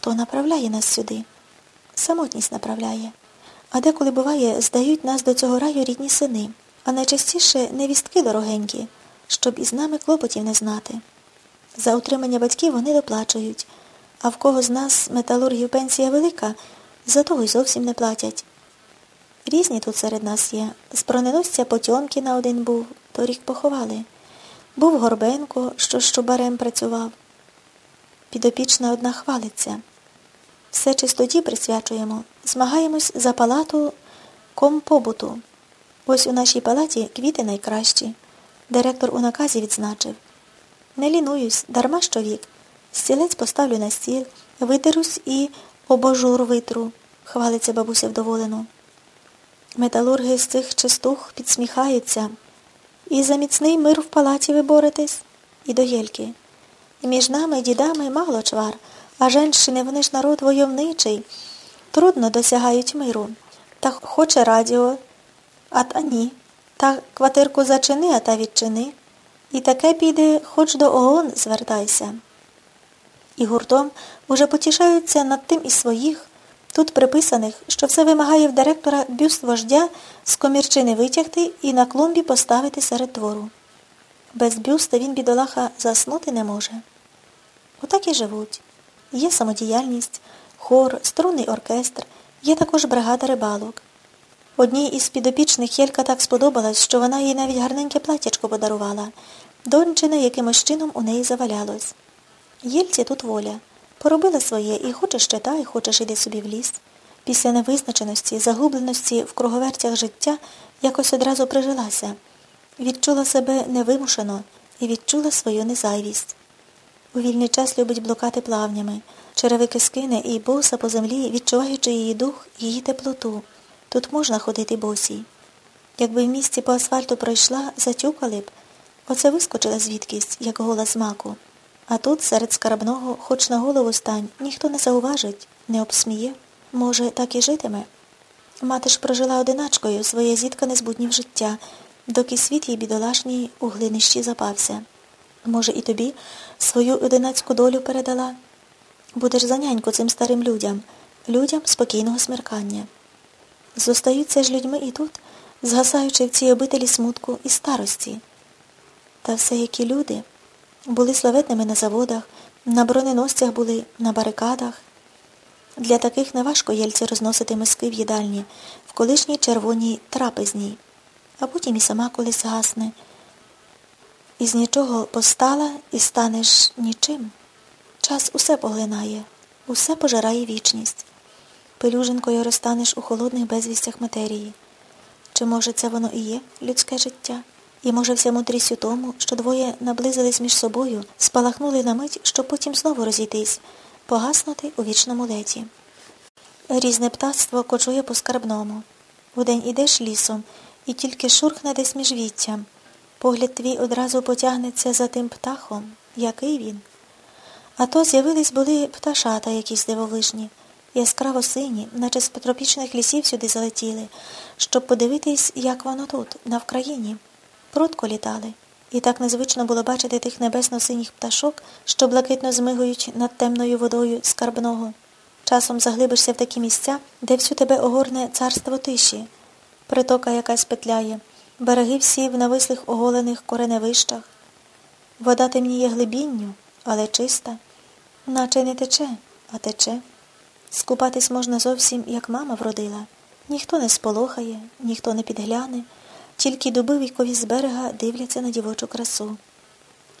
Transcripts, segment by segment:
Хто направляє нас сюди? Самотність направляє. А деколи буває, здають нас до цього раю рідні сини, а найчастіше невістки дорогенькі, щоб із нами клопотів не знати. За утримання батьків вони доплачують, а в кого з нас металургів пенсія велика, за того й зовсім не платять. Різні тут серед нас є. З броненосця Потьомкіна один був, торік поховали. Був Горбенко, що з шубарем працював. Підопічна одна хвалиться. Все чистоті присвячуємо, змагаємось за палату компобуту. Ось у нашій палаті квіти найкращі. Директор у наказі відзначив. Не лінуюсь, дарма що вік. Стілець поставлю на стіл, видерусь і обожур витру, хвалиться бабуся вдоволено. Металурги з цих чистух підсміхаються. І за міцний мир в палаті ви боретесь, і до Єльки. І між нами, дідами, мало чвар, а женщини, вони ж народ войовничий. Трудно досягають миру. Та хоче радіо, а та ні. Та квартирку зачини, а та відчини. І таке піде, хоч до ООН звертайся. І гуртом уже потішаються над тим із своїх, тут приписаних, що все вимагає в директора бюст вождя з комірчини витягти і на клумбі поставити серед двору. Без бюста він, бідолаха, заснути не може. Отак і живуть. Є самодіяльність, хор, струнний оркестр, є також бригада рибалок. Одній із підопічних Єлька так сподобалась, що вона їй навіть гарненьке платячко подарувала. Дончина якимось чином у неї завалялось. Єльці тут воля. Поробила своє і хочеш читай, хочеш іди собі в ліс. Після невизначеності, загубленості в круговертях життя якось одразу прижилася. Відчула себе невимушено і відчула свою незайвість. У вільний час любить блукати плавнями, черевики скине і боса по землі, відчуваючи її дух, її теплоту. Тут можна ходити босій. Якби в місті по асфальту пройшла, затюкали б, оце вискочила звідкись, як гола з маку. А тут, серед скарбного, хоч на голову стань, ніхто не зауважить, не обсміє. Може, так і житиме. Мати ж прожила одиначкою своє зіткане з буднів життя, доки світ їй бідолашній у глинищі запався. Може, і тобі свою одинацьку долю передала? Будеш за няньку цим старим людям, людям спокійного смеркання. Зостаються ж людьми і тут, згасаючи в цій обителі смутку і старості. Та все які люди були славетними на заводах, на броненосцях були, на барикадах. Для таких неважко єльці розносити миски в їдальні, в колишній червоній трапезній, а потім і сама колись гасне. Із нічого постала і станеш нічим. Час усе поглинає, усе пожирає вічність. Пелюжинкою розтанеш у холодних безвістях матерії. Чи, може, це воно і є людське життя? І, може, вся мудрість у тому, що двоє наблизились між собою, спалахнули на мить, щоб потім знову розійтись, погаснути у вічному леті. Різне птацтво кочує по скарбному. Удень ідеш лісом, і тільки шурхне десь між віттям. Погляд твій одразу потягнеться за тим птахом, який він. А то з'явились були пташата якісь дивовижні, яскраво сині, наче з тропічних лісів сюди залетіли, щоб подивитись, як воно тут, на Вкраїні. Прудко літали, і так незвично було бачити тих небесно-синіх пташок, що блакитно змигують над темною водою скарбного. Часом заглибишся в такі місця, де всю тебе огорне царство тиші, притока якась петляє, береги всі в навислих оголених кореневищах. Вода темніє глибінню, але чиста, наче не тече, а тече. Скупатись можна зовсім, як мама вродила. Ніхто не сполохає, ніхто не підгляне, тільки дуби вікові з берега дивляться на дівочу красу.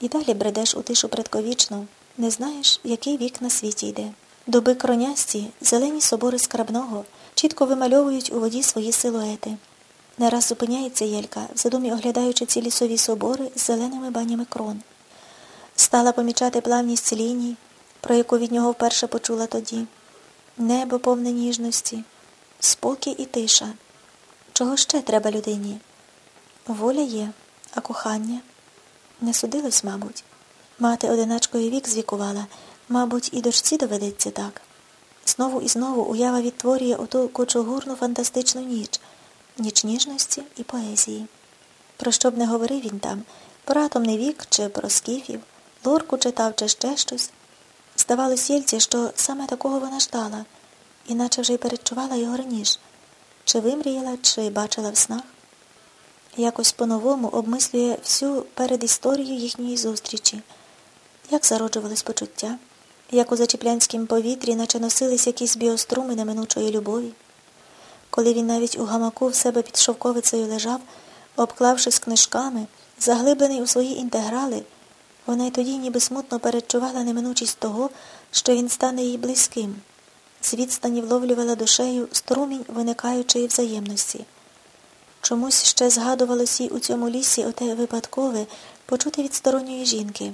І далі бредеш у тишу предковічну, не знаєш, який вік на світі йде. Дуби кронясті, зелені собори скрабного, чітко вимальовують у воді свої силуети. Не раз зупиняється Єлька, в задумі оглядаючи ці лісові собори з зеленими банями крон. Стала помічати плавність ліній, про яку від нього вперше почула тоді. Небо повне ніжності, спокій і тиша. Чого ще треба людині? Воля є, а кохання не судилось, мабуть. Мати одиначкою вік звікувала, мабуть, і дочці доведеться так. Знову і знову уява відтворює оту кочугурну фантастичну ніч, ніч ніжності і поезії. Про що б не говорив він там, про атомний вік чи про скіфів, лорку читав, чи ще щось. Здавалось Єльці, що саме такого вона ждала, іначе вже й передчувала його раніше, чи вимріяла, чи бачила в снах. Якось по-новому обмислює всю передісторію їхньої зустрічі, як зароджувались почуття, як у зачіплянськім повітрі наче носились якісь біоструми неминучої любові. Коли він навіть у гамаку в себе під шовковицею лежав, обклавшись книжками, заглиблений у свої інтеграли, вона й тоді ніби смутно передчувала неминучість того, що він стане їй близьким. З відстані вловлювала душею струмінь виникаючої взаємності. Чомусь ще згадувалось їй у цьому лісі оте випадкове почути від сторонньої жінки.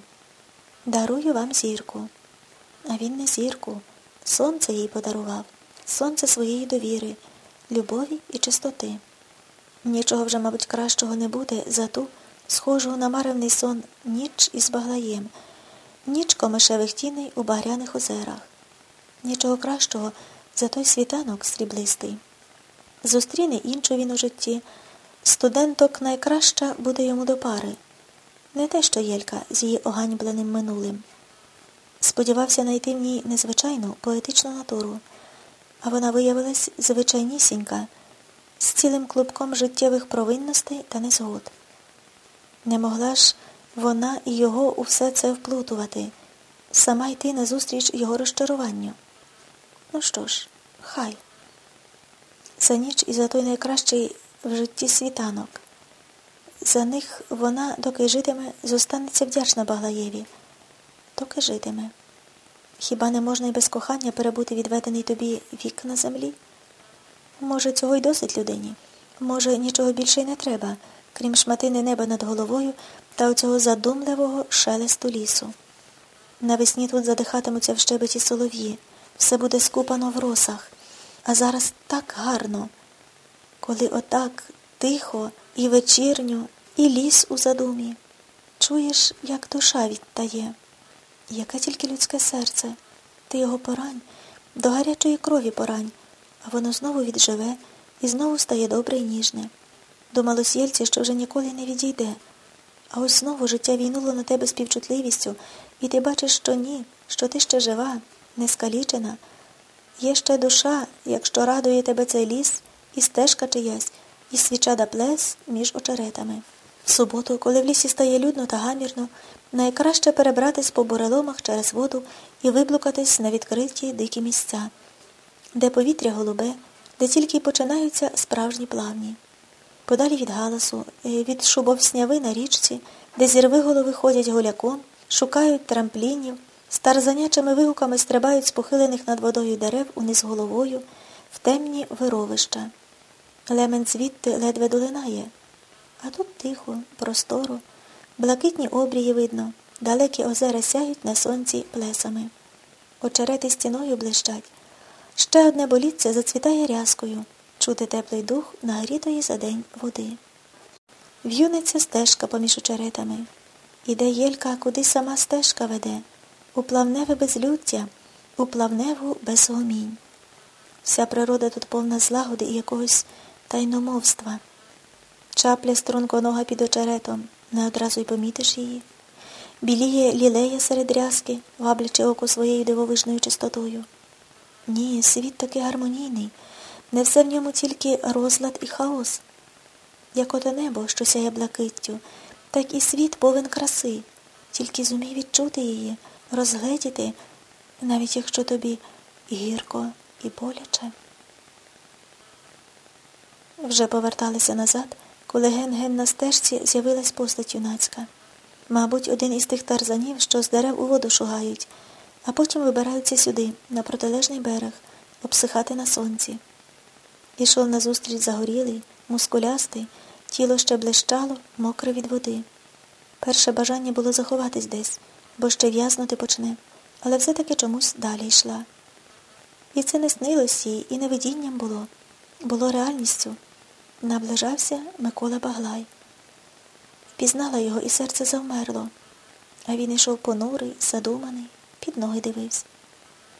Дарую вам зірку. А він не зірку. Сонце їй подарував, сонце своєї довіри, любові і чистоти. Нічого вже, мабуть, кращого не буде за ту, схожу на маревний сон ніч із баглаєм, ніч комишевих тіней у багряних озерах. Нічого кращого за той світанок сріблистий. Зустріне іншу він у житті. Студенток найкраща буде йому до пари. Не те, що Єлька з її оганьбленим минулим. Сподівався знайти в ній незвичайну поетичну натуру, а вона виявилась звичайнісінька, з цілим клубком життєвих провинностей та незгод. Не могла ж вона і його у все це вплутувати, сама йти назустріч його розчаруванню. Ну що ж, хай. За ніч і за той найкращий в житті світанок. За них вона, доки житиме, зостанеться вдячна Баглаєві. Доки житиме. Хіба не можна й без кохання перебути відведений тобі вік на землі? Може, цього й досить людині? Може, нічого більше й не треба, крім шматини неба над головою та оцього задумливого шелесту лісу. Навесні тут задихатимуться в щебеті солов'ї, все буде скупано в росах, а зараз так гарно, коли отак тихо і вечірню, і ліс у задумі. Чуєш, як душа відтає, яке тільки людське серце, ти його порань, до гарячої крові порань, а воно знову відживе і знову стає добре і ніжне. Думалось Єльці, що вже ніколи не відійде. А ось знову життя війнуло на тебе співчутливістю, і ти бачиш, що ні, що ти ще жива, не скалічена. Є ще душа, якщо радує тебе цей ліс, і стежка чиясь, і свіча да плес між очеретами. В суботу, коли в лісі стає людно та гамірно, найкраще перебратись по буреломах через воду і виблукатись на відкриті дикі місця, де повітря голубе, де тільки починаються справжні плавні. Подалі від галасу, е, від шубовсняви на річці, де зірви голови ходять гуляком, шукають трамплінів, з тарзанячими вигуками стрибають з похилених над водою дерев униз головою в темні вировища. Лемент звідти ледве долинає, а тут тихо, просторо, блакитні обрії видно, далекі озера сяють на сонці плесами. Очерети стіною блищать. Ще одне боліться зацвітає рязкою, чути теплий дух нагрітої за день води. В'юниться стежка поміж очеретами. Іде Єлька, куди сама стежка веде, у плавневе безлюття, у плавневу безгомінь. Вся природа тут повна злагоди і якогось тайномовства. Чапля струнконога під очеретом, не одразу й помітиш її. Біліє лілея серед рязки, ваблячи око своєю дивовижною чистотою. Ні, світ такий гармонійний, не все в ньому тільки розлад і хаос. Як оте небо, що сяє блакиттю, так і світ повен краси, тільки зумій відчути її, розгледіти, навіть якщо тобі гірко і боляче. Вже поверталися назад, коли ген-ген на стежці з'явилась постать юнацька. Мабуть, один із тих тарзанів, що з дерев у воду шугають, а потім вибираються сюди, на протилежний берег, обсихати на сонці. Ішов назустріч загорілий, мускулястий, тіло ще блищало, мокре від води. Перше бажання було заховатись десь, бо ще в'язнути почне, але все-таки чомусь далі йшла. І це не снилось їй, і не видінням було, було реальністю. Наближався Микола Баглай. Впізнала його, і серце завмерло, а він йшов понурий, задуманий, під ноги дивився.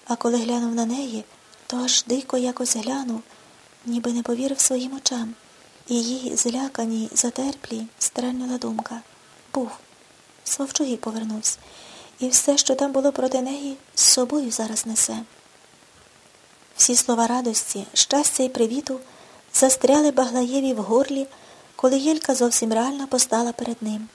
А коли глянув на неї, то аж дико якось глянув, ніби не повірив своїм очам. Їй, зляканій, затерплій, стрельнула думка. Був. Свовчугій повернувся. і все, що там було проти неї, з собою зараз несе. Всі слова радості, щастя і привіту застряли Баглаєві в горлі, коли Єлька зовсім реально постала перед ним.